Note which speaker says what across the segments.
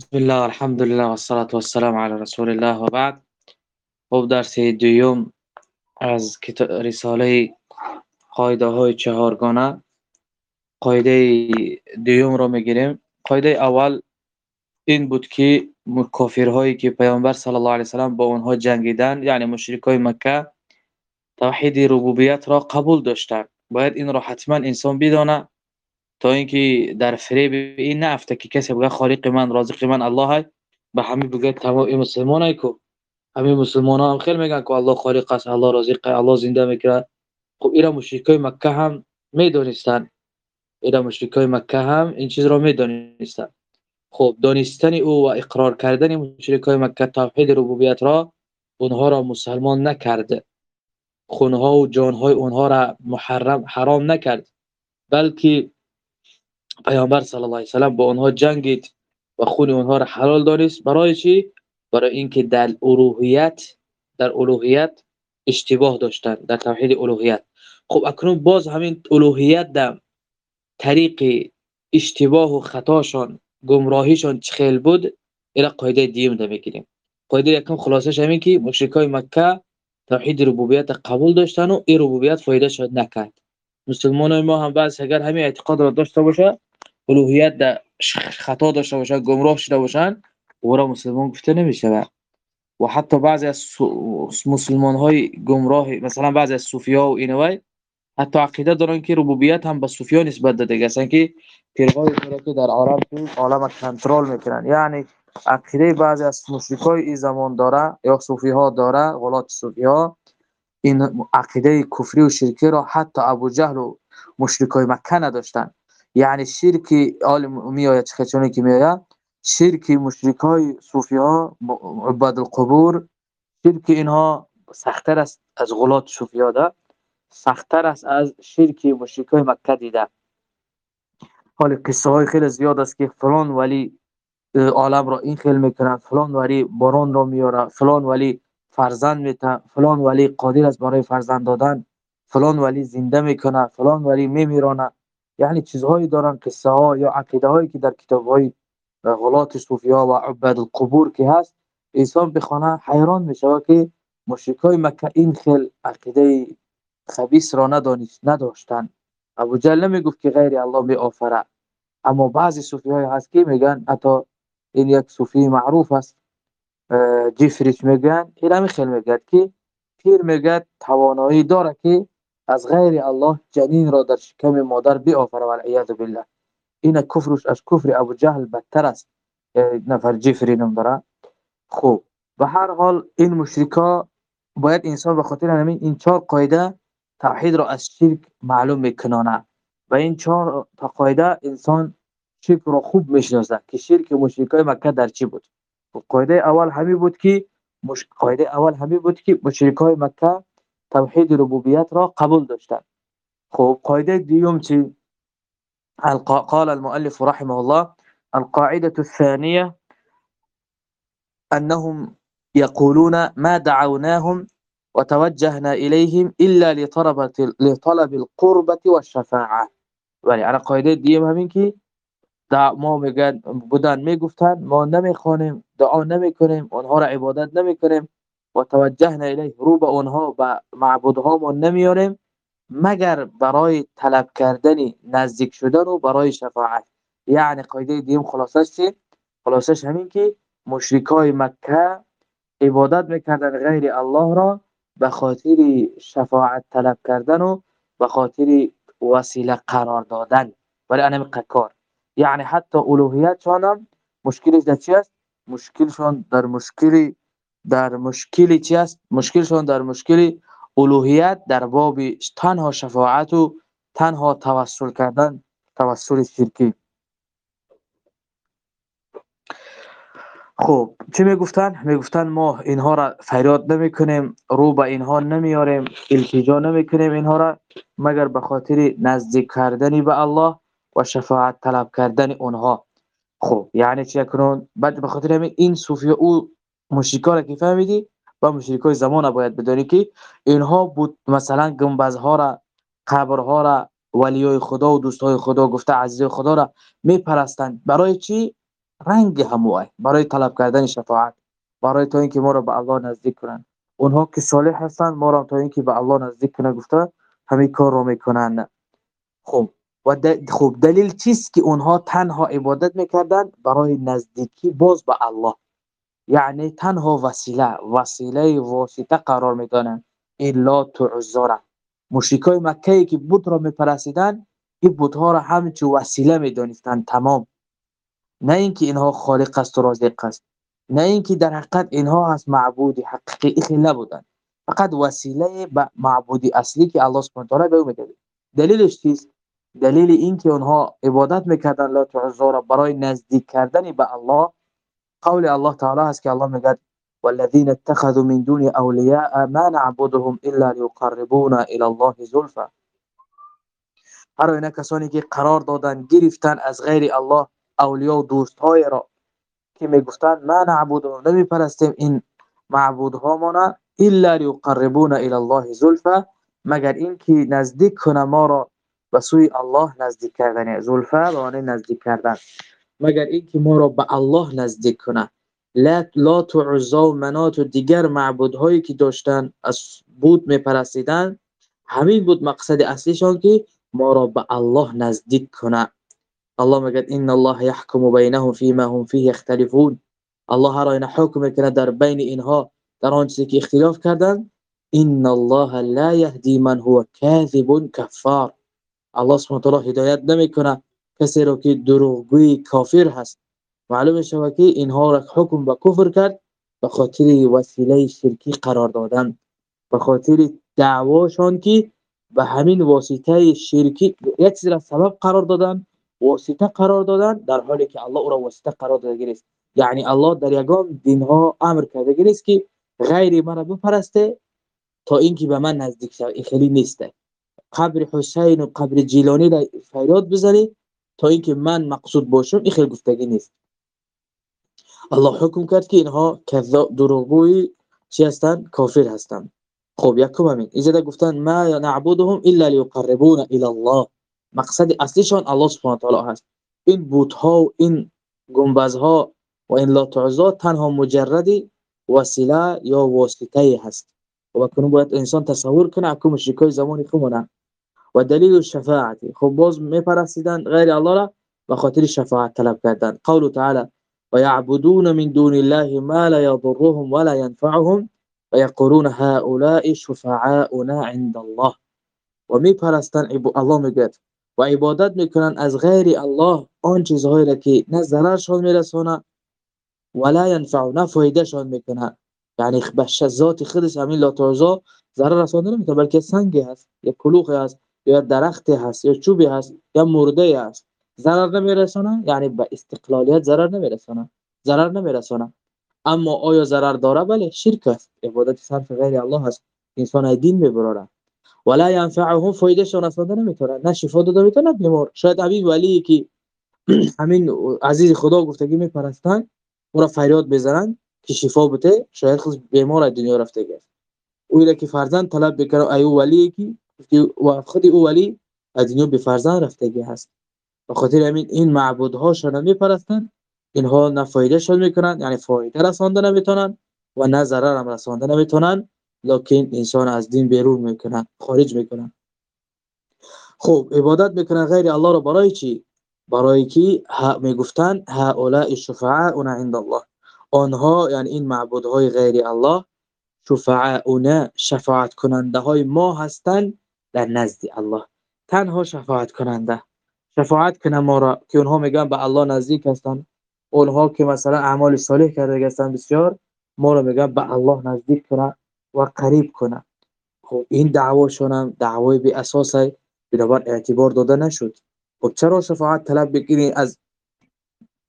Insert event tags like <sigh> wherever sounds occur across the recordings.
Speaker 1: بسم الله الحمد لله والصلاة والسلام على رسول الله و بعد خب درس دوم از رساله قایده های چهارگانه قایده دوم رو می‌گیریم قایده اول این بود که هایی که پیامبر صلی الله علیه وسلم با اونها جنگیدن یعنی مشرکای مکه توحید ربوبیت را قبول داشتن باید این را حتما انسان بدانه تا اینکه در فریب این نفته که کسی بگه خالق من رازق من الله به همه بگه تمام مسلمان کو. همه مسلمان ها هم خیلی میگن که الله خالق است الله رازق الله زنده می‌کنه خب ایرا مشرکای مکه هم می‌دونستن ایرا مشرکای مکه هم این چیز را می‌دونستن خب دانستن او و اقرار کردن مشرکای مکه توحید ربوبیت را اونها را مسلمان نکرده. خونها و جانهای اونها را محرم حرام نکرد. بلکه پیامبر صلی الله علیه و سلم با اونها جنگید و خون اونها را حلال دانست. برای چی؟ برای اینکه در الوهیت در الوهیت اشتباه داشتن در توحید الوهیت. خب اکنون باز همین الوهیت در طریق اشتباه و خطاشان گمراهیشان چخیل بود؟ الى قاعده دیم ده می‌گیریم. قاعده یکم خلاصش همین که مشرکای مکه توحید ربوبیت قبول داشتن و این ربوبیت فایده شد نکرد. مسلمان ما هم بعض اگر همین اعتقاد را داشته باشه الوهیت در خطا داشته باشن گمراه شده باشن او را مسلمان گفته نمیشه و حتی بعضی از مسلمان های گمراه مثلا بعضی از صوفی ها و اینوای حتی عقیده دارن که ربوبیت هم به صوفی نسبت داده هستن که پیروای که در تو عالم کنترل می‌کنن. یعنی عقیده بعضی از مشرکای این زمان داره یا صوفی ها داره غلات صوفی این عقیده کفری و شرکی را حتی ابو جهل و مشرکای مکه نداشتن. یعنی شرک آل میآید چه که میآید شرک مشرکای صوفی ها عباد القبور شرک اینها سختتر است از غلات صوفی ها ده سختتر است از شرک مشرکای مکه دیده. حال قصه های خیلی زیاد است که فلان ولی عالم را این خیلی می‌کنه فلان ولی باران را میاره فلان ولی فرزند میته فلان ولی قادر است برای فرزند دادن فلان ولی زنده می‌کنه فلان ولی میمیرانه یعنی چیزهایی دارن قصه ها یا عقیده هایی که در کتاب های غلات صوفی ها و عباد القبور که هست انسان بخونه حیران میشه که مشرکای مکه این خیل عقیده خبیث را ندانست نداشتن. ابو جهل نمی‌گفت که غیر الله می آفره. اما بعضی صوفی های هست که میگن حتی این یک صوفی معروف است جیفریچ میگن این هم خیلی میگد که پیر میگد توانایی داره که از غیر الله جنین را در شکم مادر بیافره و العیاذ بالله. این کفرش از کفر ابو جهل بدتر است. نفر جفری نم داره. خوب به هر حال این مشرکا باید انسان به خاطر همین این چهار قاعده توحید را از شرک معلوم میکنانه. و این چهار تا قاعده انسان شرک را خوب می‌شناسه که شرک مشرکای مکه در چی بود؟ خب قاعده اول همین بود که مش... قاعده اول همین بود که مشرکای مکه توحید ربوبیت را قبول داشتند خب قاعدة دیوم چی؟ قال المؤلف رحمه الله القاعدة الثانية أنهم يقولون ما دعوناهم وتوجهنا إليهم إلا لطلب لطلب القربة والشفاعة. ولی على قاعدة دیم همین که ما میگن بودن میگفتن ما نمیخوانیم دعا نمیکنیم اونها را عبادت نمیکنیم. و توجهنا الیه رو به اونها و معبودها ما نمیاریم مگر برای طلب کردن نزدیک شدن و برای شفاعت. یعنی قاعده دیم خلاصش چی؟ خلاصش همین که مشرکای مکه عبادت می‌کردن غیر الله را به خاطر شفاعت طلب کردن و به خاطر وسیله قرار دادن. ولی انا کار یعنی حتی الوهیت هم مشکلش در چی است؟ مشکلشون در مشکلی در مشکلی چی است؟ مشکلشون در مشکلی الوهیت در باب تنها شفاعت و تنها توسل کردن توسل شرکی. خب چی می‌گفتن؟ می‌گفتن ما اینها را فریاد نمی کنیم رو به اینها نمیاریم التجا نمی کنیم اینها را مگر به خاطر نزدیک کردن به الله و شفاعت طلب کردن اونها. خب یعنی چی کنون؟ بعد به خاطر این صوفی او مشرکا را که فهمیدی و مشرکای زمان باید بدانی که اینها بود مثلا گنبزها را قبرها را ولیای خدا و دوستای خدا گفته عزیز خدا را میپرستند. برای چی؟ رنگ همواه برای طلب کردن شفاعت. برای تا اینکه ما را به الله نزدیک کنند. اونها که صالح هستند ما را تا اینکه به الله نزدیک کنه گفته همین کار رو می‌کنن خب و خب دلیل چیست که اونها تنها عبادت می‌کردن برای نزدیکی باز به الله. یعنی تنها وسیله وسیله واسطه قرار می‌دانند الا تو عزاره مشرکای مکه که بت را میپرسیدن این بت ها را همچه وسیله می‌دانستند تمام. نه اینکه اینها خالق است و رازق است. نه اینکه در حقیقت اینها از معبود حقیقی خیلی نبودن. فقط وسیله به معبودی اصلی که الله سبحانه و تعالی به او دلیلش چیست؟ دلیل اینکه اونها عبادت می‌کردن لا تعذر برای نزدیک کردن به الله قول الله تعالی هست الله میگه والذین اتخذوا من دون اولیاء ما نعبدهم إلا ليقربونا إلى الله زلفا هر اینا کسانی که قرار دادن گرفتن از غیر الله اولیا و دوست های را که میگفتن ما نعبدهم نمی پرستیم این معبودهامون إلا ليقربونا إلى الله زلفا مگر اینکه نزدیک کنه ما را به سوی الله نزدیک کردن زلفا به معنی نزدیک کردن. مگر اینکه ما را به الله نزدیک کنه. لا لا و عزا و منات و دیگر معبودهایی که داشتن از بود میپرستیدن. همین بود مقصد اصلیشان که ما را به الله نزدیک کنه. الله میگه ان الله يحكم بينهم فيما هم فيه يختلفون الله را این حکم می‌کنه در بین اینها در آن چیزی که اختلاف کردن. ان الله لا يهدي من هو كاذب كفار الله سبحانه و تعالی هدایت نمی‌کنه کسی رو که دروغگوی کافر هست. معلوم شود که اینها را حکم به کفر کرد به خاطر وسیله شرکی قرار دادن. به خاطر دعواشان که به همین واسطه شرکی یک چیز را سبب قرار دادن واسطه قرار دادن در حالی که الله او را واسطه قرار داده است یعنی الله در یگان دین ها امر کرده است که غیر من را بپرسته تا اینکه به من نزدیک شود. این خیلی نیسته. قبر حسین و قبر جیلانی را فریاد بزنی تا اینکه من مقصود باشم این خیلی گفتگی نیست. الله حکم کرد که اینها کذاب دروغگوی چی هستن؟ کافر هستن. خب یکم همین. اینجا گفتن ما نعبدهم الا ليقربونا الى الله. مقصد اصلیشان الله سبحانه و تعالی هست. این بوت ها و این گنبز ها و این لاتعزا تنها مجرد وسیله یا واسطه هست. و کنون باید انسان تصور کنه اکو مشرکای زمانی خمونه و دلیل شفاعت خب باز میپرستیدن غیر الله را به خاطر شفاعت طلب کردن. قول تعالی و یعبدون من دون الله ما لا يضرهم ولا ينفعهم و یقولون هؤلاء شفعاؤنا عند الله. و میپرستن الله میگه و عبادت میکنن از غیر الله آن چیزهایی را که نه ضررشان میرسونه ولا ينفع نه فایدهشان میکنه. یعنی به ذات خودش همین لاتوزا ضرر رسانده نمیکنه بلکه سنگی هست یا کلوخی هست. یا درختی هست یا چوبی هست یا مرده هست ضرر نمیرسونه؟ یعنی به استقلالیت ضرر نمیرسونه؟ ضرر نمیرسونه. اما آیا ضرر داره؟ بله شرک است. عبادت صرف غیر الله هست انسان دین می‌بره ولا ينفعهم فایده شون رسونده نمی‌تونه. نه شفا داده می‌تونه بیمار. شاید حبیب ولی که <clears throat> همین عزیز خدا گفتگی میپرستن او را فریاد بزنن که شفا بده شاید خود بیمار دنیا رفته گفت او که فرزند طلب بکنه ایو ولی که و خود او ولی از دنیا به فرزند رفتگی هست. به خاطر همین این معبودها شون میپرستن. اینها نه فایده شون می‌کنن یعنی فایده رسانده نمی‌تونن و نه ضرر هم رسانده نمی‌تونن. لکن انسان از دین بیرون می‌کنن خارج می‌کنن خب عبادت می‌کنن غیر الله رو برای چی؟ برای کی؟ می‌گفتن هؤلاء شفعاؤنا عند الله. آنها یعنی این معبودهای غیر الله شفعاؤنا شفاعت کننده های ما هستند در نزد الله. تنها شفاعت کننده. شفاعت کنه ما را که اونها میگن به الله نزدیک هستند اونها که مثلا اعمال صالح کرده هستند بسیار ما را میگن به الله نزدیک کنه و قریب کنه. خب این دعواشون هم دعوای بی اساس بنابر اعتبار داده نشد. خب چرا شفاعت طلب بگیری از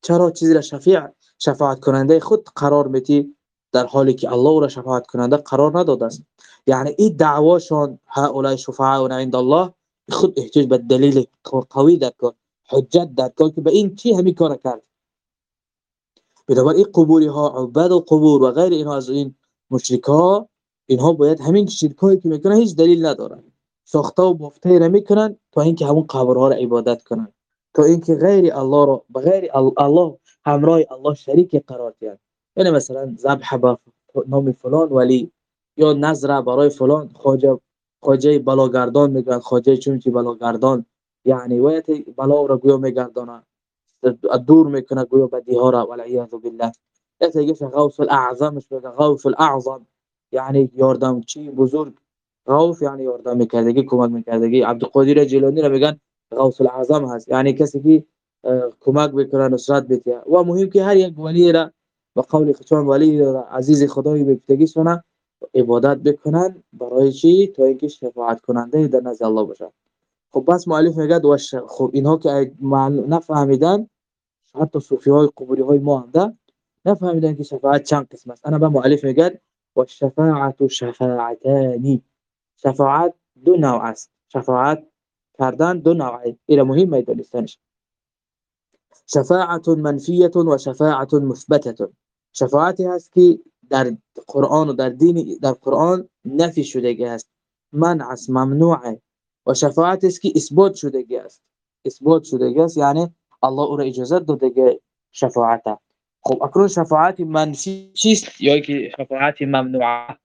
Speaker 1: چرا چیزی را شفیع شفاعت کننده خود قرار میتی در حالی که الله را شفاعت کننده قرار نداده است. یعنی این دعواشون هؤلاء شفعاء عند الله خود احتیاج به دلیل قوی در کار حجت در کار که به این چی همین کار کرد؟ بنابر این قبوری ها عباد و قبور و غیر اینها از این مشرک ها اینها باید همین شرکایی که می‌کنن هیچ دلیل ندارن. ساخته و بافته را می‌کنن تا اینکه همون قبرها را عبادت کنن. تا اینکه غیر الله رو بغیر الله همراه الله شریک قرار دهند. یعنی مثلا ذبح با نام فلان ولی یا نظر برای فلان خواجه خواجه بلاگردان میگن خواجه چون که بلاگردان. یعنی وایت بلا را گویا میگردانه. دور می‌کنه گویا بدی ها را والعیاذ بالله. یه غوث الاعظمش میگه غوث الاعظم. یعنی یاردم چی؟ بزرگ. غوث یعنی یاردم میکردگی کمک میکردگی. عبدالقادر جیلانی را میگن غوث الاعظم هست. یعنی کسی که کمک بکنه نصرت بده و مهم که هر یک ولی را با قول خچان ولی عزیز خدای بگتگی سنه عبادت بکنن برای چی؟ تا اینکه شفاعت کننده در نزد الله باشه. خب بس مؤلف میگه و خب اینها که نفهمیدن حتی صوفی های قبوری های ما هم نفهمیدن که شفاعت چند قسم است انا به مؤلف میگه و شفاعت شفاعتانی. شفاعت دو نوع است. شفاعت کردن دو نوعه. الى مهمه دانستنش شفاعت منفیه و شفاعت مثبتة. شفاعتی هست که در قرآن و در دین در قرآن نفی شدگی است. منع است ممنوعه و شفاعت است که اثبات شدگی است. اثبات شدگی است یعنی الله أو را اجازه داده شفاعت خب اکنون شفاعت منفی چیست؟ یا که شفاعت ممنوعه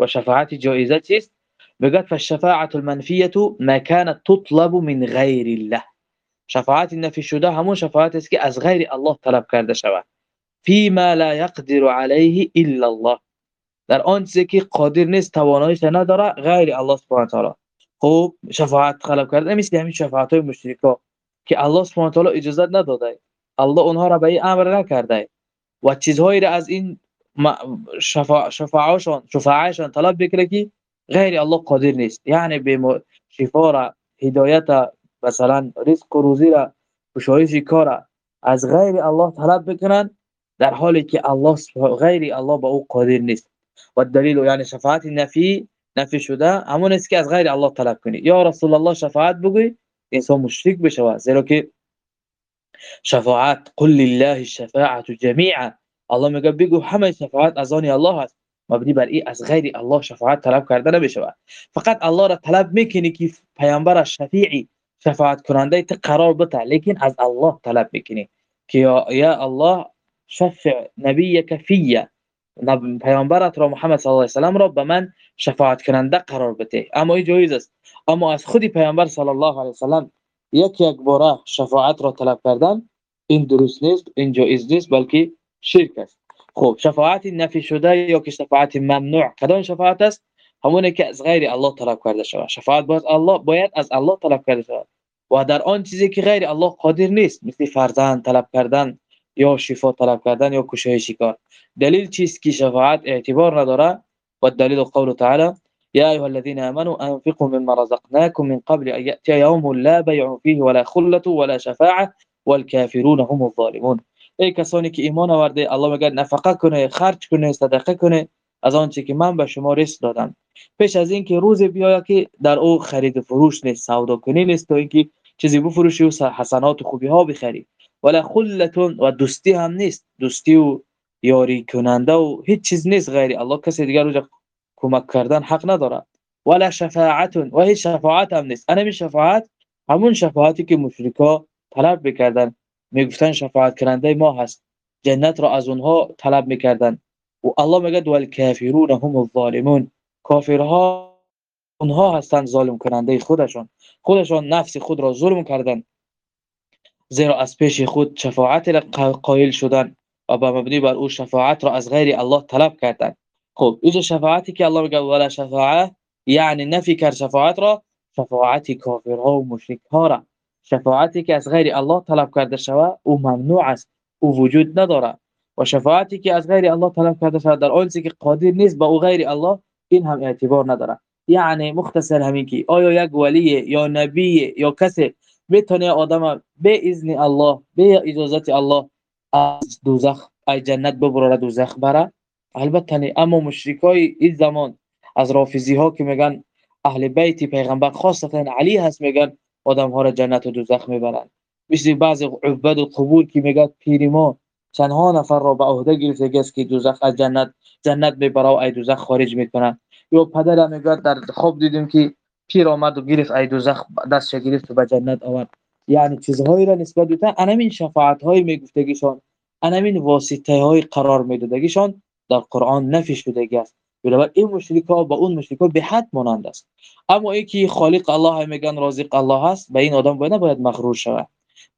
Speaker 1: و شفاعت جایزه چیست؟ بقت فالشفاعة المنفية ما كانت تطلب من غير الله. شفاعت نفی شده همون شفاعت است که از غیر الله طلب کرده شود. فيما لا يقدر عليه الا الله. در آن چیزی که قادر نیست تواناییش نداره غیر الله سبحانه تعالی. خب شفاعت طلب کرده مثل همین شفاعت های مشرکا که الله سبحانه تعالی اجازه نداده. الله اونها را به این امر نکرده. و چیزهایی را از این شفاعشان شفاعشان طلب بکنه که غیر الله قادر نیست. یعنی به شفا را هدایت مثلا رزق و روزی را گشایش کار از غیر الله طلب بکنن در حالی که الله غیر الله به أو قادر نیست. و دلیل یعنی شفاعت نفی نفی شده همون است که از غیر الله طلب کنی. یا رسول الله شفاعت بگوی انسان مشرک بشه زیرا که شفاعت قل لله الشفاعة جميعا. الله میگه بگو همه شفاعت از آن الله است. مبنی بر این از غیر الله شفاعت طلب کرده نمیشه فقط الله را طلب میکنی که پیامبر شفیعی شفاعت کننده ت قرار بده. لیکن از الله طلب میکنی که یا الله شفع نبیک فیه. پیامبرت را محمد صلی الله علیه و سلم را به من شفاعت کننده قرار بده. اما این جایز است. اما از خودی پیامبر صلی الله علیه و سلم یک یک بار شفاعت را طلب کردن این درست نیست این جایز نیست بلکه شرک است. خب شفاعت نفی شده یا که شفاعت ممنوع؟ کدام شفاعت است؟ همونه که از غیر الله طلب کرده شود. شفاعت باز الله باید از الله طلب کرده شود. و در آن چیزی که غیر الله قادر نیست مثل فرزند طلب کردن یا شفا طلب کردن یا کشایش کار. دلیل چیست که شفاعت اعتبار نداره؟ و دلیل قول تعالی يا أيها الذين آمنوا أنفقوا مما رزقناكم من قبل أن يأتي يوم لا بيع فيه ولا خلة ولا شفاعة والكافرون هم الظالمون. ای کسانی که ایمان آورده الله میگه نفقه کنه خرج کنه صدقه کنه از آنچه که من به شما رزق دادم. پیش از اینکه روز بیاید که در او خرید فروش نیست سودا کنی نیست تو اینکه چیزی بفروشی و حسنات و خوبی ها بخری. ولا خلتون و دوستی هم نیست. دوستی و یاری کننده و هیچ چیز نیست غیر الله. کسی دیگر رو کمک کردن حق نداره ولا شفاعت و هیچ شفاعت هم نیست. انا شفاعت همون شفاعتی که مشرکا طلب بکردن می‌گفتن شفاعت کننده ما هست. جنت را از اونها طلب می‌کردن. و الله میگه والکافرون هم الظالمون. کافرها اونها هستند ظالم کننده خودشان. خودشان نفس خود را ظلم کردن. زیرا از پیش خود شفاعت را قائل شدن و با مبنی بر او شفاعت را از غیر الله طلب کردن. خب اینجا شفاعتی که الله میگه ولا شفاعه یعنی نفی کرد شفاعت را شفاعت کافرها و مشرکها را. شفاعتی که از غیر الله طلب کرده شود او ممنوع است. او وجود نداره و شفاعتی که از غیر الله طلب کرده شود. در آنچه که قادر نیست با او غیر الله این هم اعتبار نداره یعنی مختصر همین که آیا یک ولی یا نبی یا کسی می‌تونه آدم به اذن الله به اجازت الله از دوزخ ای جنت ببره دوزخ بره؟ البته اما مشرکای این زمان از رافضی ها که میگن اهل بیت پیغمبر خاصتا علی هست میگن آدم ها را جنت و دوزخ می‌برند. مثل بعض عباد و قبول که میگه پیر ما چندها نفر را به عهده گرفته است که دوزخ از جنت جنت می‌بره و ای دوزخ خارج می‌کنه یا پدر میگه در خواب دیدیم که پیر آمد و گرفت ای دوزخ دست گرفت و به جنت آورد. یعنی چیزهایی را نسبت بودن انمین شفاعت های میگفتگیشان انمین واسطه های قرار میدادگیشان در قرآن نفی شدگی است. بنابر این مشرک ها با اون مشرک ها به حد مانند است. اما اینکه خالق الله میگن رازق الله هست به این آدم باید نباید مغرور شود.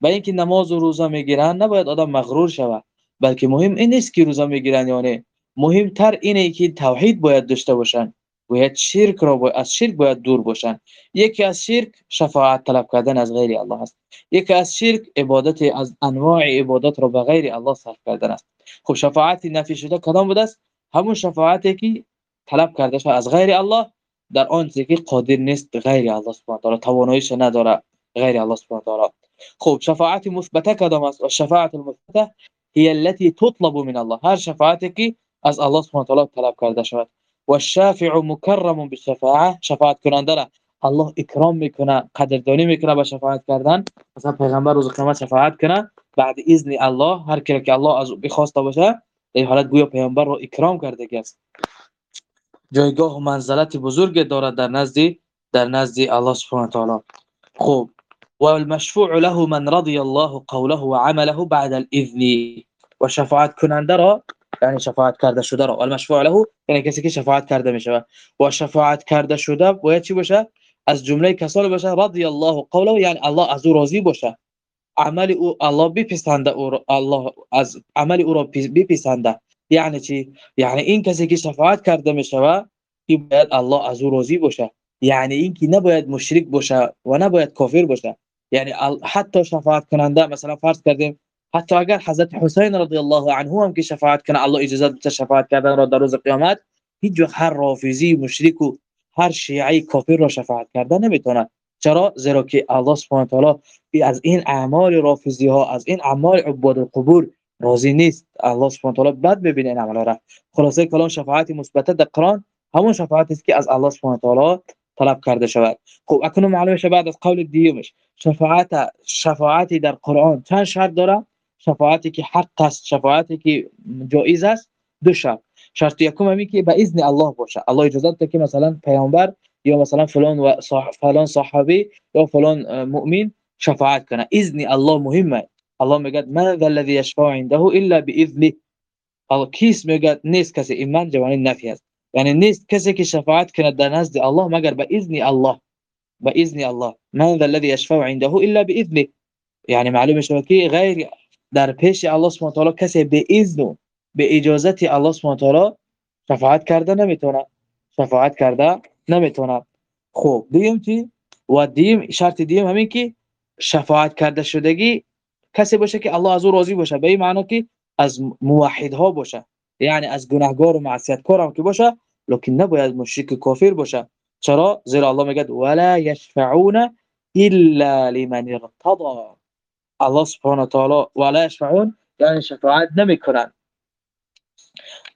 Speaker 1: به اینکه نماز و روزه می‌گیرن نباید آدم مغرور شود. بلکه مهم این نیست که روزه می‌گیرن یا نه. مهمتر اینه که توحید باید داشته باشن. باید شرک را باید از شرک باید دور باشن. یکی از شرک شفاعت طلب کردن از غیر الله است. یکی از شرک عبادت از انواع عبادت را به غیر الله صرف کردن است. خب شفاعت نفی شده کدام بوده است؟ همون شفاعتی که طلب کرده شده از غیر الله. در آن که قادر نیست غیر الله سبحانه و تعالی تواناییش نداره غیر الله سبحانه و تعالی. خب شفاعت مثبته کدام است شفاعت المثبته هي التي تطلب من الله. هر شفاعتی که از الله سبحانه و طلب کرده شود. و الشافع مکرم بالشفاعه شفاعت کننده را الله اکرام می‌کنه قدردانی می‌کنه با شفاعت کردن. مثلا پیغمبر روز قیامت شفاعت کنه بعد اذن الله هر کی که الله از بخواسته باشه در حالت گویا پیغمبر رو اکرام کرده است. جایگاه و منزلت بزرگ دارد در نزد در نزد الله سبحانه و تعالی خوب والمشفوع له من رضي الله قوله وعمله بعد الإذن. و شفاعت کننده را یعنی شفاعت کرده شده را المشفوع له یعنی کسی که شفاعت کرده میشه. و شفاعت کرده شده باید چی باشه؟ از جمله کسانی باشه رضی الله قوله یعنی الله از أو راضی باشه. عمل أو الله بپسنده أو الله از عمل أو را بپسنده یعنی چی؟ یعنی این کسی که شفاعت کرده میشه این باید الله از أو راضی باشه. یعنی این که نباید مشرک باشه و نباید کافر باشه. یعنی حتی شفاعت کننده مثلا فرض کردیم حتی اگر حضرت حسین رضی الله عنه هم که شفاعت کنه الله اجازه بده شفاعت کردن را در روز قیامت هیچ هر رافضی مشرک و هر شیعی کافر را شفاعت کردن نمی‌تونه چرا زیرا که الله سبحانه تعالی از این اعمال رافضی ها از این اعمال عباد القبور راضی نیست الله سبحانه تعالی بد ببینه این عمل را خلاصه کلام شفاعت مثبت در قرآن همون شفاعتی است که از الله سبحانه تعالی طلب کرده شود خب اکنون معلومه شود بعد از قول دیومش شفاعت شفاعتی در قرآن چند شرط داره شفاعتی که حق است شفاعتی که جایز است دو شرط شرط یکم همی که به اذن الله باشه الله اجازه داده که مثلا پیامبر یا مثلا فلان و صح... فلان صحابی یا فلان مؤمن شفاعت کنه اذن الله مهمه الله میگه من ذا الذي يشفع عنده الا باذنه الله کیس میگه نیست کسی یعنی نیست کسی که شفاعت کنه در نزد الله مگر به اذن الله. به اذن الله. من ذا الذي يشفع عنده إلا بإذنه. یعنی معلومة شده که غیر در پیش الله سبحانه و تعالی کسی به اذن اجازت الله سبحانه و تعالی شفاعت کرده نمیتونه شفاعت کرده نمیتونه خب دیم چی و دیم شرط دیم همین که شفاعت کرده شدگی کسی باشه که الله از أو راضی باشه. به این معنی که از موحد ها باشه. یعنی از گناهگار و معصیت کار هم که باشه لکن نباید مشرک کافر باشه. چرا؟ زیرا الله میگه ولا يشفعون الا لمن ارتضى الله سبحانه و تعالی ولا يشفعون یعنی شفاعت نمی‌کنن.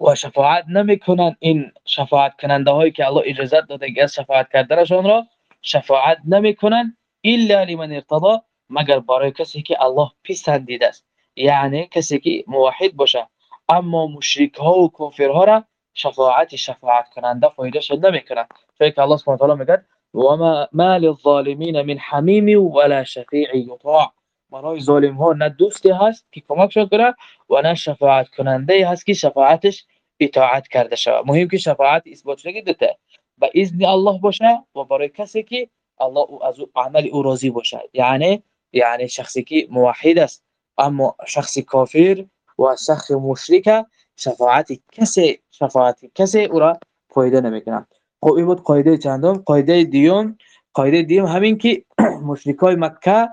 Speaker 1: و شفاعت نمی‌کنن این شفاعت کننده هایی که الله اجازه داده که شفاعت کردنشان را شفاعت نمی‌کنن الا لمن ارتضى مگر برای کسی که الله پسندیده است. یعنی کسی که موحد باشه. اما مشرک ها و کافر ها را شفاعت شفاعت کننده فایده شد نمیکنن چون که الله سبحانه و تعالی میگه و ما مال الظالمین من حمیم ولا شفیع یطاع برای ظالم ها نه دوستی هست که کمک شد کنه و نه شفاعت کننده هست که شفاعتش اطاعت کرده شود. مهم که شفاعت اثبات شده دوته به اذن الله باشه و برای کسی که الله از عمل أو راضی باشه. یعنی یعنی شخصی که موحد است. اما شخص کافر و شخص مشرک شفاعت کسی شفاعت کسی او را فایده نمی‌کنه خب این بود قاعده چندم؟ قاعده دیوم قاعده دیوم همین که <clears throat> مشرکای مکه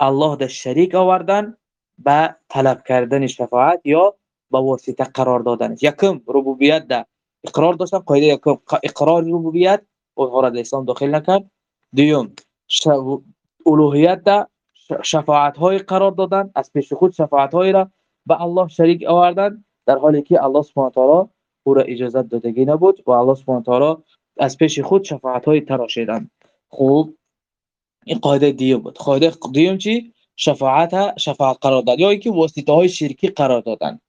Speaker 1: الله در شریک آوردن به طلب کردن شفاعت یا با واسطه قرار دادن. یکم ربوبیت ده اقرار داشتن قاعده یکم اقرار ربوبیت اونها را در اسلام داخل نکرد. دیوم الوهیت ده شفاعت های قرار دادن از پیش خود شفاعت های را به الله شریک آوردن. در حالی که الله سبحانه تعالی او را اجازه دادگی نبود و الله سبحانه تعالی از پیش خود شفاعت های تراشیدن خوب. این قاعده دیوم بود. قاعده دیوم چی؟ شفاعت شفاعت قرار داد. یا اینکه واسطه های شرکی قرار دادن.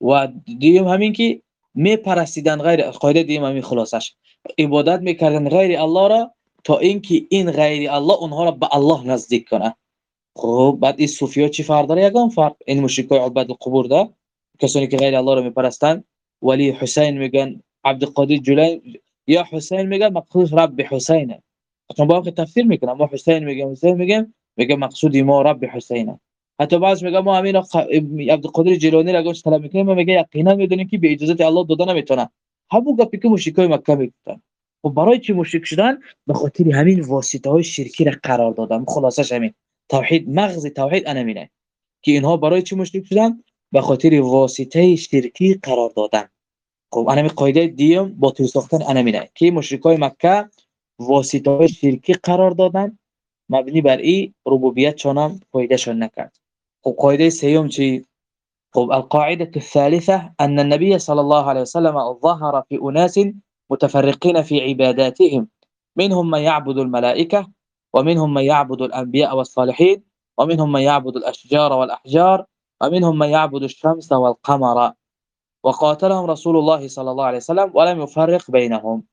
Speaker 1: و دیوم همین که می پرستیدن غیر قاعده دیوم همین خلاصش. عبادت می‌کردن غیر الله را تا اینکه این غیر الله اونها را به الله نزدیک کنه. خب بعد این صوفی ها چی فرق داره؟ یگان فرق. این مشرک های عباد القبور ده کسانی که غیر الله رو میپرستن ولی حسین میگن عبد القادر جیلانی یا حسین میگن مقصود رب حسینه. چون با تفسیر می‌کنم ما حسین میگم حسین میگم میگه مقصود ما رب حسینه. حتی بعض میگه ما امین عبد القادر جیلانی را گوش طلب می‌کنیم میگه یقینا می‌دونیم که به اجازه الله داده نمی‌تونه. همون گپی که مشرکای مکه می‌گفتن. و برای چی مشرک شدن؟ به خاطر همین واسطه های شرکی را قرار دادن. خلاصش همین. توحید مغز توحید انا که اینها برای چی مشرک شدن؟ به خاطر واسطه شرکی قرار دادن. خب انا قاعده دیم با تو ساختن انا که مشرکای مکه واسطه شرکی قرار دادن. مبنی بر این ربوبیت چونم شون نکرد. خب قاعده سیوم چی؟ خب القاعده الثالثه ان النبي صلى الله عليه وسلم ظهر في اناس متفرقين في عباداتهم. منهم من يعبد الملائكه ومنهم من يعبد الأنبياء والصالحين ومنهم من يعبد الأشجار والأحجار ومنهم من يعبد الشمس والقمر وقاتلهم رسول الله صلى الله عليه وسلم ولم يفرق بينهم.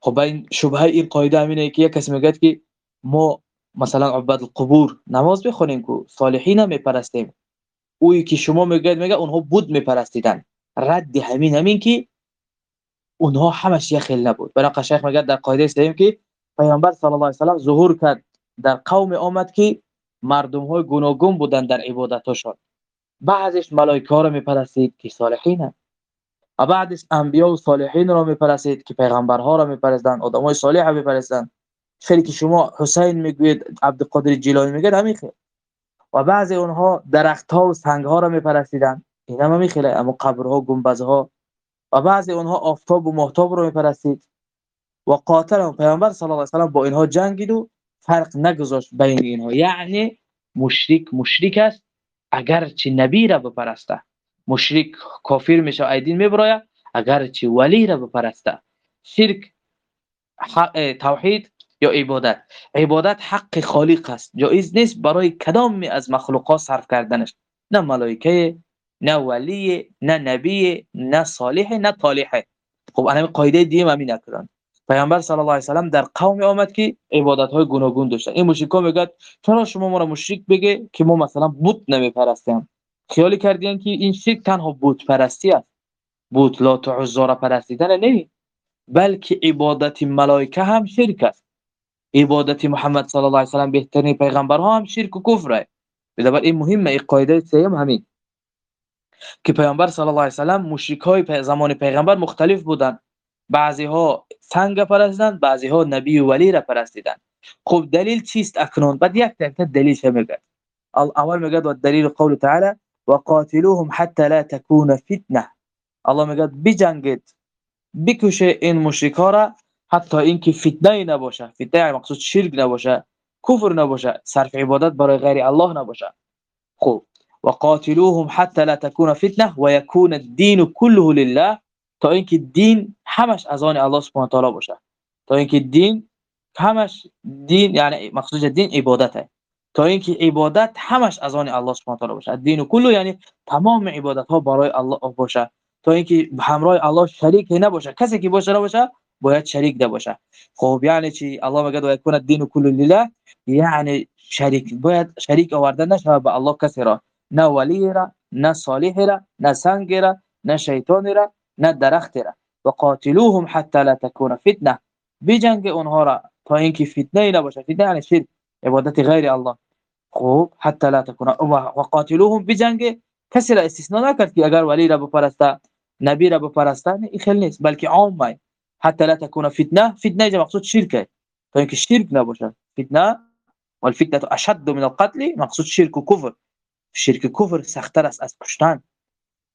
Speaker 1: خب این شبهه این قاعدة همینه که یک کسی میگه که ما مثلا عباد القبور نماز بخونیم که صالحین میپرستیم. اوی که شما میگید میگه اونها بود میپرستیدن. رد همین همین که اونها همش یخل نبود. برای شیخ میگه در قاعدة استیم که پیامبر صلی الله علیه و ظهور کرد. در قوم آمد که مردم های گوناگون بودن در عبادتاشون بعضش ملائکه ها را میپرستید که صالحین و بعدش انبیا و صالحین را میپرستید که پیغمبرها را میپرستند آدمای صالح را میپرستند. خیلی که شما حسین می‌گوید عبدالقادر جیلانی میگه همین خیلی. و بعضی اونها درخت ها و سنگ ها را میپرستیدن. این هم میخیله اما قبرها گنبدها. و بعضی اونها آفتاب و ماهتاب را میپرستید. و قاتل پیامبر صلی الله علیه و با اینها جنگید و فرق نگذاشت بین اینها. یعنی مشرک مشرک است. اگر چه نبی را بپرسته مشرک کافر میشه ایدین میبراید. اگر چه ولی را بپرسته شرک توحید یا عبادت. عبادت حق خالق است. جایز نیست برای کدام از مخلوقات صرف کردنش. نه ملائکه نه ولی نه نبی نه صالح نه طالح. خب انا قاعده دیم همین اکران پیامبر صلی الله علیه و در قوم آمد که عبادت های گوناگون داشتن. این مشرکا میگه چرا شما ما را مشرک بگه که ما مثلا بت نمیپرستیم؟ خیالی کردین که این شرک تنها بت پرستی است. بت لا تعذر پرستیدن نه بلکه عبادت ملائکه هم شرک است. عبادت محمد صلی الله علیه و بهترین پیغمبرها هم شرک و کفر است. این مهمه این قاعده سیم همین. که پیامبر صلی الله علیه و سلم مشرک های زمان پیغمبر مختلف بودند. بعضی ها سنگ پرستند بعضی ها نبی و ولی را پرستیدند. خب دلیل چیست اکنون؟ بعد یک تا دلیل میگه. اول میگه و دلیل قول تعالی وقاتلوهم حتى لا تكون فتنه الله میگه بجنگید بکشه این مشرکا را حتی اینکه فتنه نباشه. فتنه یعنی مقصود شرک نباشه کفر نباشه صرف عبادت برای غیر الله نباشه. خب وقاتلوهم حتى لا تكون فتنه ويكون الدين كله لله. تا اینکه دین همش از آن الله سبحانه تعالی باشه. تا اینکه دین همش دین یعنی مقصود دین عبادته. تا اینکه عبادت همش از آن الله سبحانه تعالی باشه. دین کلو یعنی تمام عبادت ها برای الله باشه. تا اینکه همراه الله شریک نباشه. کسی که باشه باشه باید شریک باشه خب یعنی چی؟ الله میگه و یکون الدین کل لله. یعنی شریک باید شریک آوردن نشه به الله کسی را. نه ولی را نه صالح را نه سنگ را نه شیطان را. نه درخت را و قاتلوهم حتی لا تكون فتنة. بجنگ اونها را تا اینکه فتنه نباشه. فتنه یعنی شرک عبادت غیر الله. خوب حتی لا تكون و قاتلوهم بجنگ کسی را استثناء نکرد که اگر ولی را بپرسته نبی را بپرسته این خیلی نیست. بلکه عام حتی لا تكون فتنه فتنه مقصود شرک تا اینکه شرک نباشه. فتنه والفتنة أشد من القتل مقصود شرک و کفر. شرک کفر سختتر است از کشتن.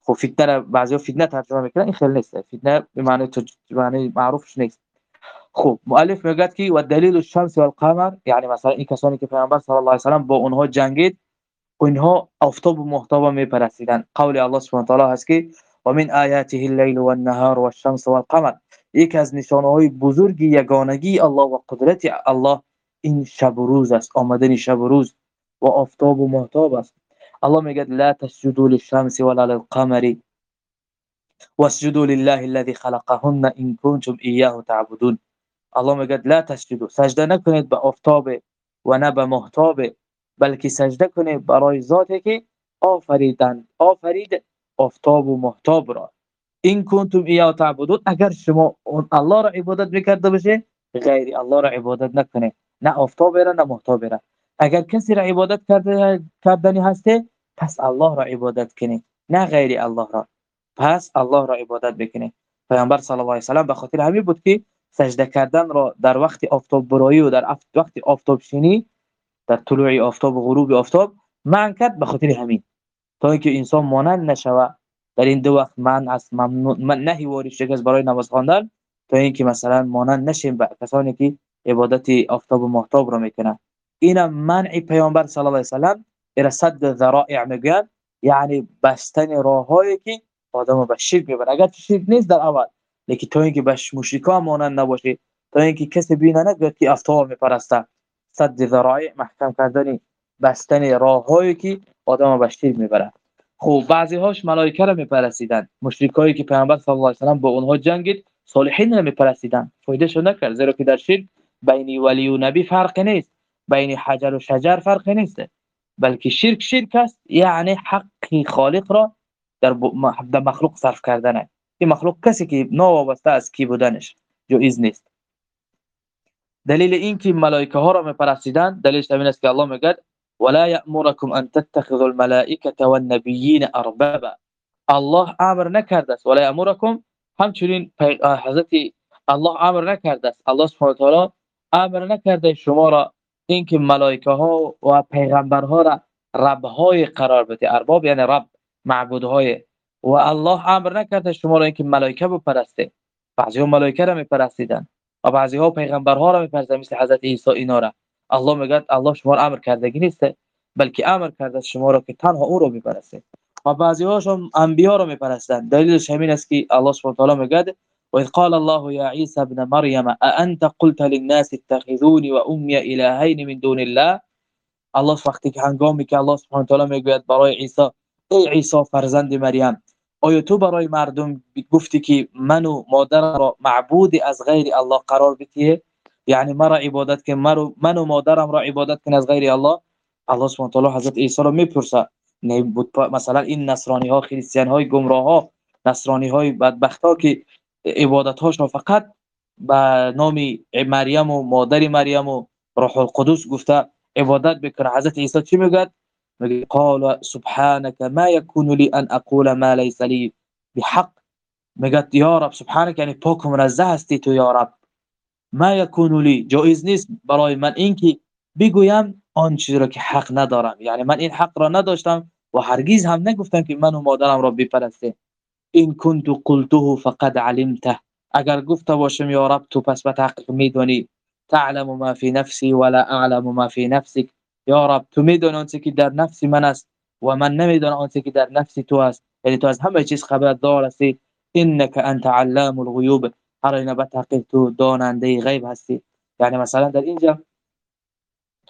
Speaker 1: خب فتنه را بعضی فتنه ترجمه می‌کنن این خیلی نیست. فتنه به معنی تو معنی معروفش نیست. خب مؤلف میگه که و دلیل الشمس والقمر یعنی مثلا این کسانی که پیامبر صلی الله علیه و با اونها جنگید اونها آفتاب و ماهتاب میپرستیدن قول الله سبحانه و تعالی هست که و من آیاته الليل والنهار والشمس والقمر یک از نشانه های بزرگ یگانگی الله و قدرت الله این شب و روز است. آمدن شب و روز و آفتاب و ماهتاب است. الله میگه لا تسجدوا للشمس ولا للقمر واسجدوا لله الذي خلقهن إن كنتم إياه تعبدون. الله میگه لا تسجدوا. سجدة نکنید به آفتاب و ماهتاب بلکه سجدة کنه برای ذاتی که آفریدن آفرید آفتاب و محتاب را. این کنتم ایا تعبدون اگر شما الله را عبادت میکرده باشه غیر الله را عبادت نکنه نه آفتاب را نه محتاب را. اگر کسی را عبادت کردنی هسته پس الله را عبادت کنی نه غیر الله را. پس الله را عبادت بکنی. پیامبر صلی الله علیه و سلام به خاطر همین بود که سجده کردن را در وقت آفتاب برایی و در وقت آفتاب شینی در طلوع آفتاب و غروب آفتاب من کرد به خاطر همین. تا اینکه انسان مانند نشوه در این دو وقت من از ممنوع من نهی وارد شده برای نماز خواندن. تا اینکه مثلا مانند نشیم به کسانی که عبادت آفتاب و ماهتاب را می‌کنن اینا منع پیامبر صلی الله علیه و سلم الى صد ذرائع میگن یعنی بستن راههایی که آدمو به شرک می‌بره. اگر شرک نیست در اول لیکن تو اینکه به مشرکا مانند نباشه تا اینکه کسی بینه نگوید که افتار میپرسته. صد ذرائع محکم کردن بستن راههایی که آدم به شرک می‌بره. خب بعضی هاش ملائکه را میپرسیدن. مشرکایی که پیامبر صلی الله علیه و سلام با اونها جنگید صالحین را میپرسیدن. فایده شو نکرد زیرا که در شرک بین ولی و نبی فرق نیست. بین حجر و شجر فرق نیست. بلکه شرک شرک است یعنی حق خالق را در مخلوق صرف کردنه. این مخلوق کسی که نوابسته از کی بودنش جایز نیست. دلیل این که ملائکه ها را میپرستیدن دلیلش همین است که الله میگه ولا یأمرکم ان تتخذوا الملائکه والنبیین اربابا الله امر نکرده است. ولا یأمرکم همچنین حضرت الله امر نکرده است. الله سبحانه و تعالی امر نکرده شما را اینکه ملائکه ها و پیغمبرها را رب های قرار بده ارباب یعنی رب معبود های و الله امر نکرده شما را اینکه ملائکه بپرسته. بعضی ها ملائکه را میپرستیدن و بعضی ها پیغمبرها را میپرستن مثل حضرت عیسی اینا را. الله میگه الله شما را امر کردگی نیست بلکه امر کرده شما را که تنها او را بپرستید و بعضی هاشون انبیا را میپرستند دلیلش همین است که الله سبحانه و تعالی میگه وإذ قال الله يا عيسى ابن مريم أأنت قلت للناس اتخذوني وأمي إلهين من دون الله؟ الله وقتی که هنگامی الله سبحانه و تعالی میگوید برای عیسی ای عیسی فرزند مریم آیا تو برای مردم گفتی که من و مادرم را معبود از غیر الله قرار بدی؟ یعنی مرا عبادت که من و مادرم را عبادت کن از غیر الله؟ الله سبحانه تعالی حضرت عیسی را میپرسه. نه بود مثلا این نصرانی ها خریستیان های گمراه ها نصرانی های بدبخت ها که عبادت هاشون فقط به نام مریم و مادر مریم و روح القدس گفته عبادت بکنه حضرت عیسی چی میگه میگه قال سبحانك ما يكون لي ان اقول ما ليس لي بحق. میگه یا رب سبحانك یعنی پاک و منزه هستی تو یا رب. ما يكون لي جایز نیست برای من اینکه بگویم آن چیزی را که حق ندارم. یعنی من این حق را نداشتم و هرگز هم نگفتم که من و مادرم را بپرسته این كنت قلته فقد علمته اگر گفته باشم یا رب تو پس به تحقیق می‌دونی تعلم ما فی نفسی ولا اعلم ما فی نفسك یا رب تو می‌دونی آنچه که در نفس من است و من نمی‌دونم آنچه که در نفس تو است یعنی تو از همه چیز خبردار هستی انك انت علام الغیوب هر اینا به تحقیق تو داننده غیب هستی یعنی مثلا در اینجا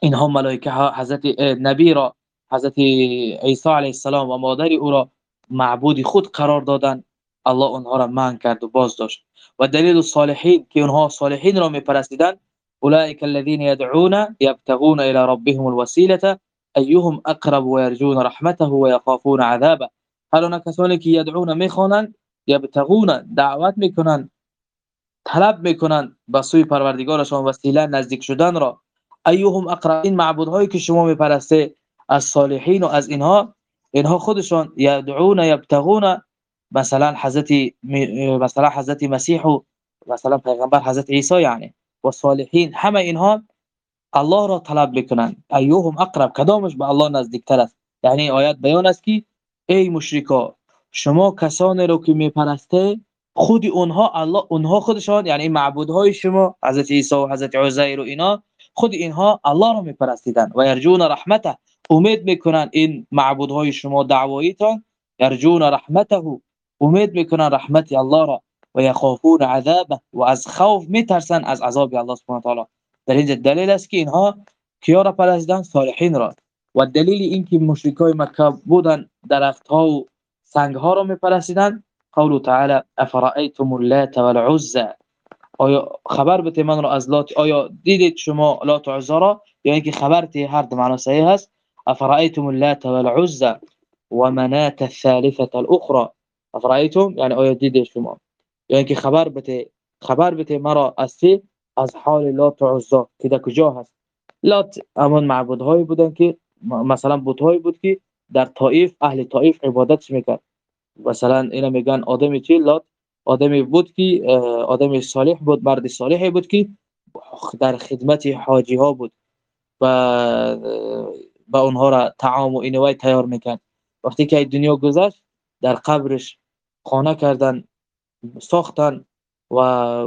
Speaker 1: اینها ملائکه حضرت نبی را حضرت عیسی علیه السلام و مادر او را معبود خود قرار دادن الله اونها را من کرد و باز داشت و دلیل صالحین که اونها صالحین را میپرستیدن اولئک الذين يدعون يبتغون الى ربهم الوسيله ايهم اقرب ويرجون رحمته ويخافون عذابه. هر کسانی که یدعون می‌خوانند یبتغون دعوت می‌کنند طلب می‌کنند به سوی پروردگارشان وسیله نزدیک شدن را. ایهم اقرب این معبودهایی که شما میپرسته از صالحین و از اینها اینها خودشان یدعون یبتغون مثلا حضرت مثلا حضرت مسیح و مثلا پیغمبر حضرت عیسی یعنی و صالحین. همه اینها الله را طلب میکنند ایهم اقرب؟ کدامش به الله نزدیکتر است؟ یعنی آیت بیان است که ای مشرکا شما کسانی رو که میپرسته خود اونها الله اونها خودشان یعنی معبودهای شما حضرت عیسی و حضرت عزیر و اینا خود اینها الله را میپرستیدن. و یرجون رحمته. امید میکنن این معبودهای شما دعواییتان یرجون رحمته. امید میکنن رحمت الله را و یخافون عذابه و از خوف میترسن از عذاب الله سبحانه تعالی. در اینجا دلیل است که اینها کیا را پرستیدن صالحین را. و دلیل اینکه مشرکای مکه بودن درخت ها و سنگ ها را میپرستیدن قول تعالی افرأیتم اللات والعزى آیا خبر بده من را از لات آیا دیدید شما لات و عزا را؟ یا اینکه خبرتی هر دو معنا صحیح هست افرایتم اللات والعزى و منات الثالثة الأخرى؟ افرایتم یعنی آیا دیده شما که خبر بده خبر بده مرا از أز حال لات و عزى که در کجا هست. لات همون معبودهایی بودن که مثلا بودهایی بود که در طائف أهل طائف عبادت میکرد. مثلا اینا میگن آدمی چی؟ لات آدمی بود که آدم صالح بود مرد صالحی بود که در خدمت حاجی ها بود. و با اونها را طعام و اینوای تیار می‌کرد. وقتی که دنیا گذشت در قبرش خانه کردن ساختن و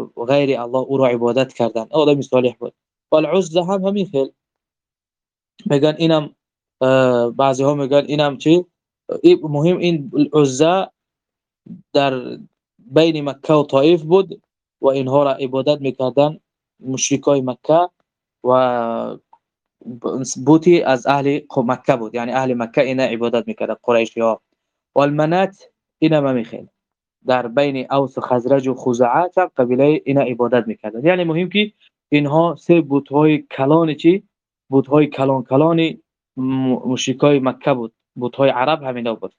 Speaker 1: غیر الله او را عبادت کردن. آدم صالح بود. والعزه هم همین خیل. میگن اینم بعضی ها میگن اینم چی؟ مهم این عزه در بین مکه و طائف بود و اینها را عبادت می‌کردن مشرکای مکه و بوتی از اهل مکه بود. یعنی اهل مکه اینا عبادت می‌کردن قریشی ها و المنات اینا ما میخین در بین اوس و خزرج و خزاعه قبیله اینا عبادت می‌کردن. یعنی مهم که اینها سه بوتهای کلان چی؟ بوتهای کلان کلانی مشرکای مکه بود. بوتهای عرب همینا بود.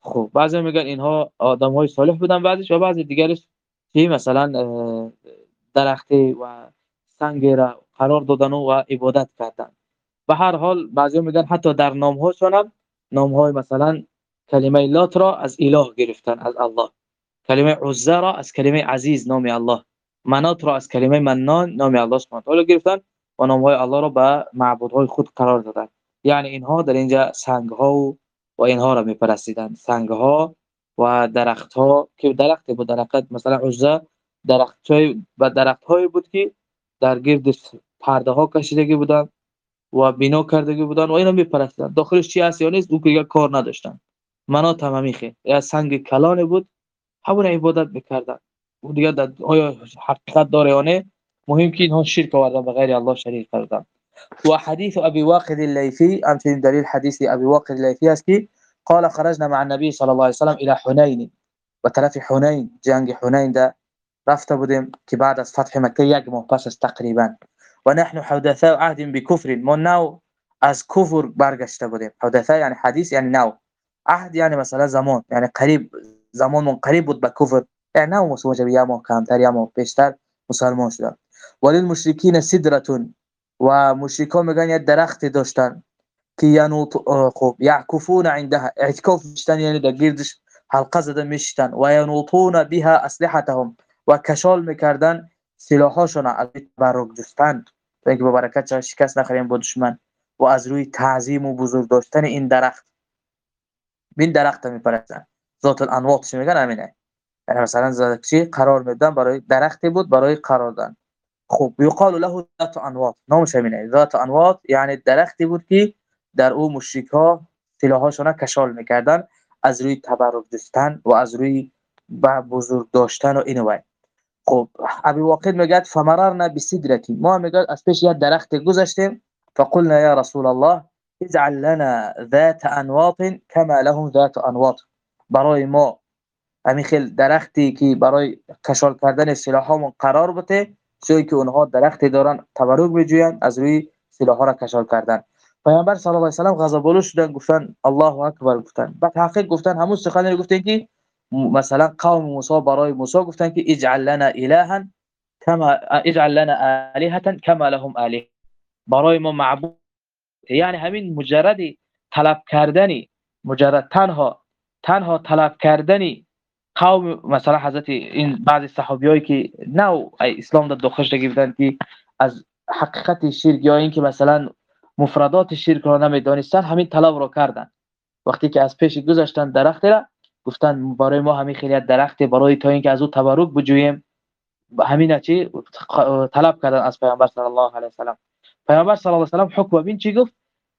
Speaker 1: خب بعضی میگن اینها آدم های صالح بودن بعضیش و بعضی دیگرش که مثلا درختی و سنگ را قرار دادن و عبادت کردن. به هر حال بعضی میگن حتی در نام هاشون هم نام های مثلا کلمه لات را از اله گرفتن از الله. کلمه عزه را از کلمه عزیز نام الله. منات را از کلمه منان نام الله سبحانه و تعالی گرفتن و نام های الله را به معبودهای خود قرار دادن. یعنی اینها در اینجا سنگ ها و و اینها را میپرستیدند سنگ ها و درخت ها که درخت بود درخت مثلا عزه درخت های و درخت های بود که در گرد پرده ها کشیدگی بودن و بنا کردگی بودن و اینا میپرستیدند داخلش چی هست یا نیست؟ اون که کار نداشتن. منا تمامی خیلی یا سنگ کلان بود. همون عبادت می‌کردن. و دیگه آیا حقیقت داره یا نه؟ مهم که اینها شرک آوردن به غیر الله شریک کردن. وحديث أبي واقد الليثي في دليل حديث أبي واقد الليثي اسكي قال خرجنا مع النبي صلى الله عليه وسلم إلى حنين وتلف حنين جنگ حنين ده رفت بودیم که بعد از فتح مکه یک ماه پس است تقریبا. و نحن حدثاء عهد بكفر ما نو از کفر برگشته بودیم. حدثاء یعنی حدیث یعنی نو عهد یعنی مثلا زمان. یعنی قریب زمان من قریب بود به کفر. یعنی نو مسوجه یا ماه کمتر یا ماه بیشتر مسلمان شدن. وللمشركين سدره و مشرکان میگن یه درختی داشتن که ینوط خب یعکفون عندها اعتکاف میشتن یعنی در گردش حلقه زده میشتن. و ینوطون بها اسلحتهم. و کشال می‌کردن سلاحاشون از تبرک جستن تا اینکه با برکت شکست نخوریم با دشمن. و از روی تعظیم و بزرگ داشتن این درخت. این درخت میپرستن ذات الانواط میگن؟ همینه. یعنی مثلا زادکچی قرار میدن برای درختی بود برای قرار دادن. خب یقال له ذات انواط. نامش همینه. ذات انواط یعنی درختی بود که در او مشرک ها سلاحاشون کشال می‌کردن. از روی تبرک داشتن و از روی بزرگ داشتن و اینو خب ابی واقد میگه فمررنا بسدرتی. ما میگه از پیش یه درخت گذشتیم فقلنا یا رسول الله اجعل لنا ذات انواط كما لهم ذات انواط. برای ما همین خیل درختی که برای کشال کردن سلاحامون قرار بده جایی که اونها درختی دارن تبرک بجوین از روی سلاح ها را کشال کردن. پیامبر صلی الله علیه و سلم غضب‌آلود شدن گفتن الله اکبر گفتن. بعد حقیقت گفتن همون سخنی گفتن که مثلا قوم موسی برای موسی گفتن که اجعل لنا الها كما اجعل لنا آلهة كما لهم اله برای ما معبود یعنی همین مجرد طلب کردنی مجرد تنها تنها طلب کردنی قوم مثلا حضرت این بعضی صحابیایی که نو اسلام در داخلش بودن که از حقیقت شرک یا اینکه مثلا مفردات شرک را نمیدانستن همین طلب را کردن. وقتی که از پیش گذاشتن درخت را گفتن برای ما همین خیلی درخت برای تا اینکه از او تبرک بجویم. همین چی؟ طلب کردن از پیامبر صلی الله علیه و سلام پیامبر صلی الله علیه و سلام حکم بین چی گفت؟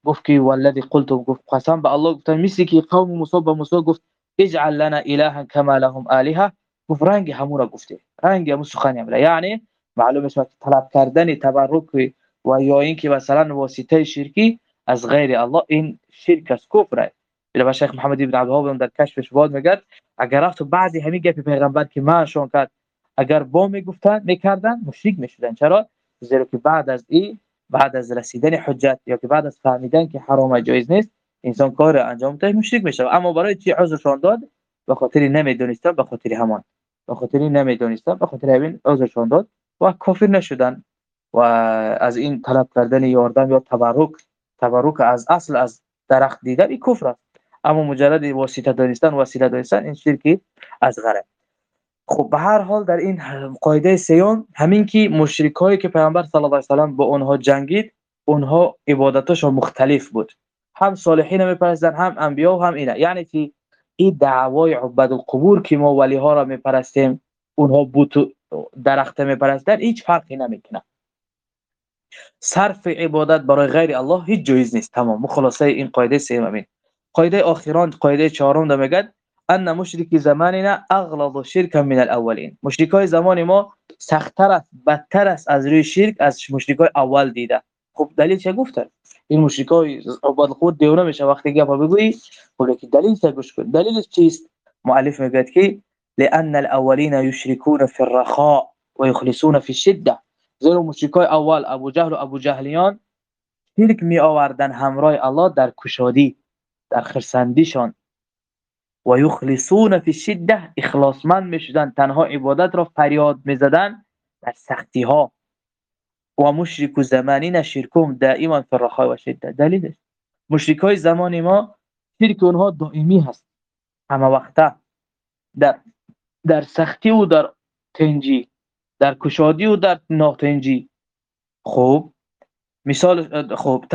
Speaker 1: گفت که والذی قلت گفت قسم به الله گفتن مثل که قوم موسی به موسی گفت اجعل لنا الها كما لهم الهه گفت رنگ همون را گفته رنگ همون سخنی یعنی معلوم است طلب کردن تبرک و یا اینکه مثلا واسطه شرکی از غیر الله این شرک از کفر الى شیخ محمد ابن عبد الوهاب در کشفش بود میگه اگر رفت بعضی همین گپ پیغمبر که ما شون کرد. اگر با می‌گفتن می‌کردن مشرک می‌شدن. چرا؟ زیرا که بعد از این بعد از رسیدن حجت یا که بعد از فهمیدن که حرام جایز نیست انسان کار انجام ده مشرک میشه. اما برای چی عذرشان داد؟ به خاطر نمی‌دونستن به خاطر همان. به خاطر نمی‌دونستن به خاطر همین عذرشان داد و کافر نشدن. و از این طلب کردن یاردم یا تبرک تبرک از اصل از درخت دیدن این کفر است. اما مجرد واسطه دانستن وسیله دانستن این شرکی از غره خب به هر حال در این قاعده سیون همین که مشرکایی که پیامبر صلی الله علیه و با اونها جنگید اونها عبادتاشون مختلف بود. هم صالحین میپرستن هم انبیا و هم اینا. یعنی که این دعوای عباد القبور که ما ولی ها را میپرستیم اونها بوت درخت میپرستن هیچ فرقی نمی‌کنه. صرف عبادت برای غیر الله هیچ جایز نیست. تمام. خلاصه این قاعده سوم همین قاعده آخران قاعده چهارم ده میگه ان مشرک زماننا اغلظ شرکا من الاولین. مشرکای زمان ما سختتر است بدتر است از روی شرک از مشرکای اول دیده. خب دلیل چه گفته؟ این مشرکای عباد خود دیونه میشه وقتی گپ بگویی خب که دلیل چه گوش کن دلیلش چیست؟ مؤلف میگه که لان الاولین یشركون فی الرخاء و یخلصون فی الشده زیرا مشرکای اول ابو جهل و ابو جهلیان شرک می آوردن همراه الله در کشادی. در خرسندیشان. و یخلصون فی الشده اخلاصمند می‌شدن تنها عبادت را فریاد می‌زدن در سختی ها و مشرک زمانین شرکم دائما فی و شده دلیلش مشرکای زمان ما شرک اونها دائمی هست. همه وقته در در سختی و در تنجی. در کشادی و در ناتنجی. خب مثال خب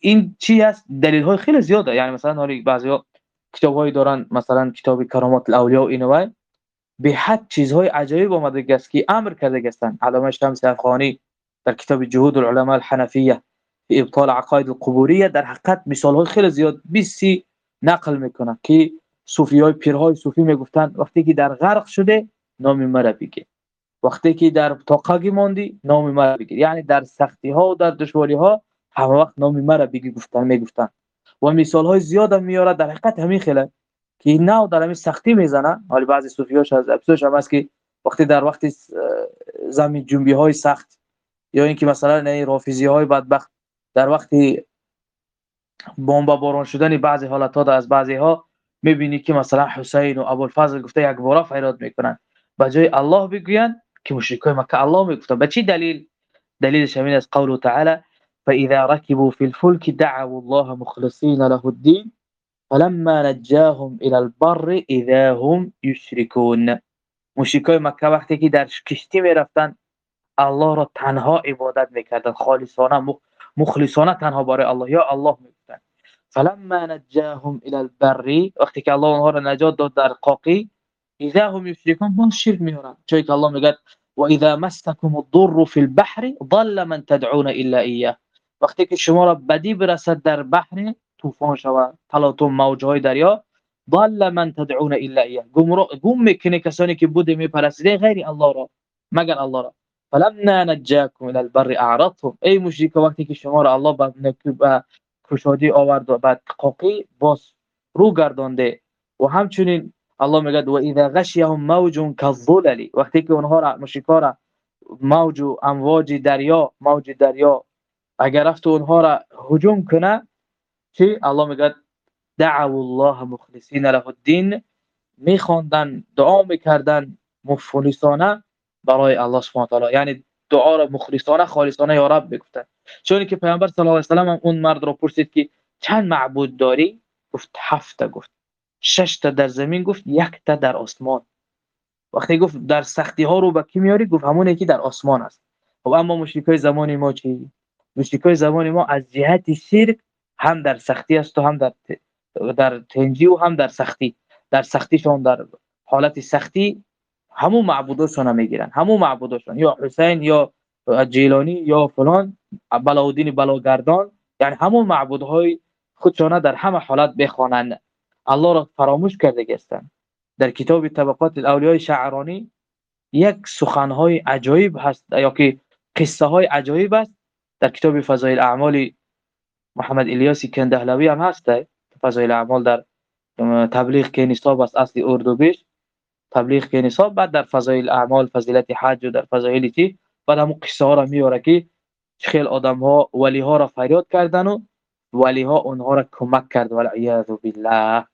Speaker 1: این چی هست؟ دلیل های خیلی زیاده. یعنی مثلا ها کتاب هایی دارن مثلا کتاب کرامات الاولیا و اینو به حد چیزهای عجایب آمده است که امر کرده گستن. علامه شمس افغانی در کتاب جهود العلماء الحنفیه ابطال عقاید القبوریه در حقیقت مثال های خیلی زیاد 20 نقل می‌کنه که صوفی های پیرهای صوفی می‌گفتن وقتی که در غرق شده نام مرا بگه وقتی که در تاقاگی ماندی نام مرا بگیر. یعنی در سختی ها و در دشواری ها همه وقت نام مرا بگی گفتن می‌گفتن. و مثال های زیاد هم میاره در حقیقت همین خیلی. که نه در همین سختی می‌زنه. حالی بعضی صوفیاش از افسوس هم است که وقتی در وقت زمین جنبی های سخت یا اینکه مثلا نه رافیزی های بدبخت در وقتی بمب باران شدن بعضی حالت ها از بعضی ها می‌بینی که مثلا حسین و ابوالفضل گفته یک بار فریاد می‌کنن. بجای الله بگوین که مشرکای مکه الله می‌گفتن به چی دلیل دلیلش همین از قول تعالی فاذا ركبوا في الفلك دعوا الله مخلصين له الدين فلما نجاهم الى البر اذا هم يشركون. مشرکای مکه وقتی که در کشتی می‌رفتن الله را تنها عبادت می‌کردن. خالصانه مخلصانه تنها برای الله. یا الله می‌گفتن. فلما نجاهم الى البر وقتی که الله اونها را نجات داد در قاقی إذا هم يشركون باز شرک میارن الله میگه و اذا مسكم الضر في البحر ضل من تدعون إلا إياه. وقتی که شما را بدی برسد در بحر طوفان شود تلاطم موجهای دریا ضل من تدعون إلا إياه. گم میکنه کسانی که بوده میپرستید غیر الله را مگر الله را. فلما نجاكم إلى البر اعرضتم. ای مشرک وقتی که شما را الله به کشادی آورد و بعد قاقی باز رو گردانده. و همچنین الله میگه و اذا غشيهم موج كالظلل وقتی که اونها را مشرکا را موج و امواج دریا موج دریا اگر رفت اونها را هجوم کنه چی؟ الله میگه دعوا الله مخلصین له الدین. میخواندن دعا می‌کردن مخلصانه برای الله سبحانه تعالی. یعنی دعا را مخلصانه خالصانه یا رب می‌گفتن چون که پیامبر صلی الله علیه و سلم اون مرد را پرسید که چند معبود داری؟ گفت هفت گفت. شش تا در زمین گفت یک تا در آسمان. وقتی گفت در سختی ها رو به کی میاری؟ گفت همون یکی در آسمان است. خب اما مشرکای زمان ما چی؟ مشرکای زمان ما از جهت شرک هم در سختی است و هم در در تنجی و هم در سختی. در سختیشون در حالت سختی همون معبوداشون می‌گیرن. همون معبوداشون یا حسین یا جیلانی یا فلان بلاودین بلاگردان یعنی همون معبودهای خودشان در همه حالت بخوانند. الله را فراموش کرده هستند در کتاب طبقات الاولیاء شعرانی یک سخنهای عجایب هست یا که قصه های عجایب است. در کتاب فضایل اعمال محمد الیاسی کندهلوی هم هست فضایل اعمال در تبلیغ که نصاب است اصلی اردوبیش تبلیغ که نصاب بعد در فضایل اعمال فضیلت حج و در فضایل چی؟ بعد همون قصه ها را میاره که خیل آدم ها ولی ها را فریاد کردن و ولی ها اونها را کمک کرد والعیاذ بالله.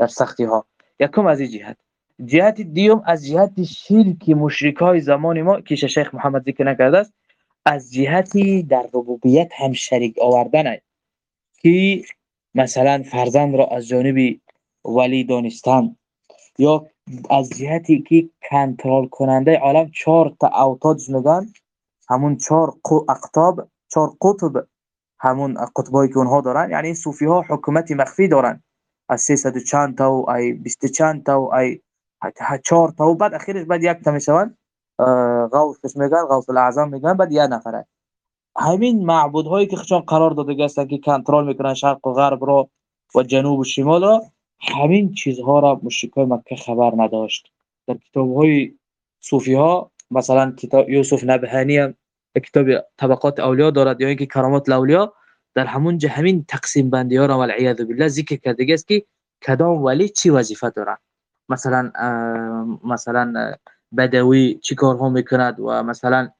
Speaker 1: در سختی ها یکم از این جهت. جهت دیوم از جهت شرک مشرک های زمان ما که شیخ محمد ذکر نکرده است از جهتی در ربوبیت هم شریک آوردن است. که مثلا فرزند را از جانب ولی دانستن یا از جهتی که کنترل کننده عالم چهار تا اوتاد میگن همون چهار اقطاب چهار قطب همون قطبایی که اونها دارن یعنی صوفی ها حکومت مخفی دارن. از 300 چند تا و ای 20 چند تا و ای چهار تا و بعد اخیرش بعد یک تا میشون غوث میگن غوث الاعظم میگن بعد یه نفره. همین معبود هایی که خشان قرار داده هستن که کنترل می‌کنن شرق و غرب رو و جنوب و شمال رو همین چیزها را مشرکای مکه خبر نداشت. در کتاب های صوفی ها مثلا کتاب یوسف نبهانی هم کتاب طبقات اولیاء دارد یا اینکه کرامات الاولیاء در همون همین تقسیم بندی ها را والعیاذ بالله ذکر کرده است که کدام ولی چی وظیفه دارد مثلا مثلا بدوی چی کارها می‌کند و مثلا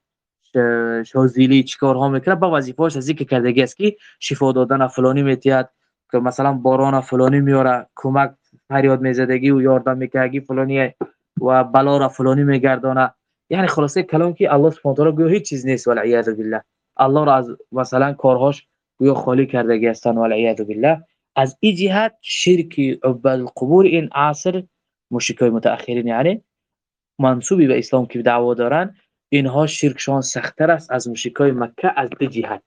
Speaker 1: شازیلی چی کارها می‌کنه با وظیفه‌اش ذکر کرده است که شفا دادن فلانی میتیاد که مثلا باران فلانی میاره کمک فریاد میزدگی و یاردم میکردگی فلانی و بلا را فلانی میگردانه یعنی خلاصه کلام که الله سبحانه و تعالی هیچ چیز نیست والعیاذ بالله. الله را از مثلا کارهاش گویا خالی کردگی هستن والعیاذ بالله. از این جهت شرک عباد القبور این عصر مشرکای متأخرین یعنی منصوبی به اسلام که دعوا دارن اینها شرکشان سختتر است از مشرکای مکه از دو جهت.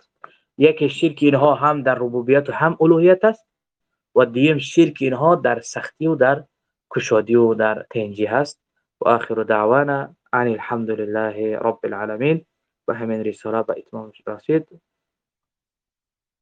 Speaker 1: یک شرک اینها هم در ربوبیت و هم الوهیت است و دیم شرک اینها در سختی و در کشادی و در تنجی هست. و آخر دعوانا عن الحمد لله رب العالمين و همین رساله به اتمام رسید.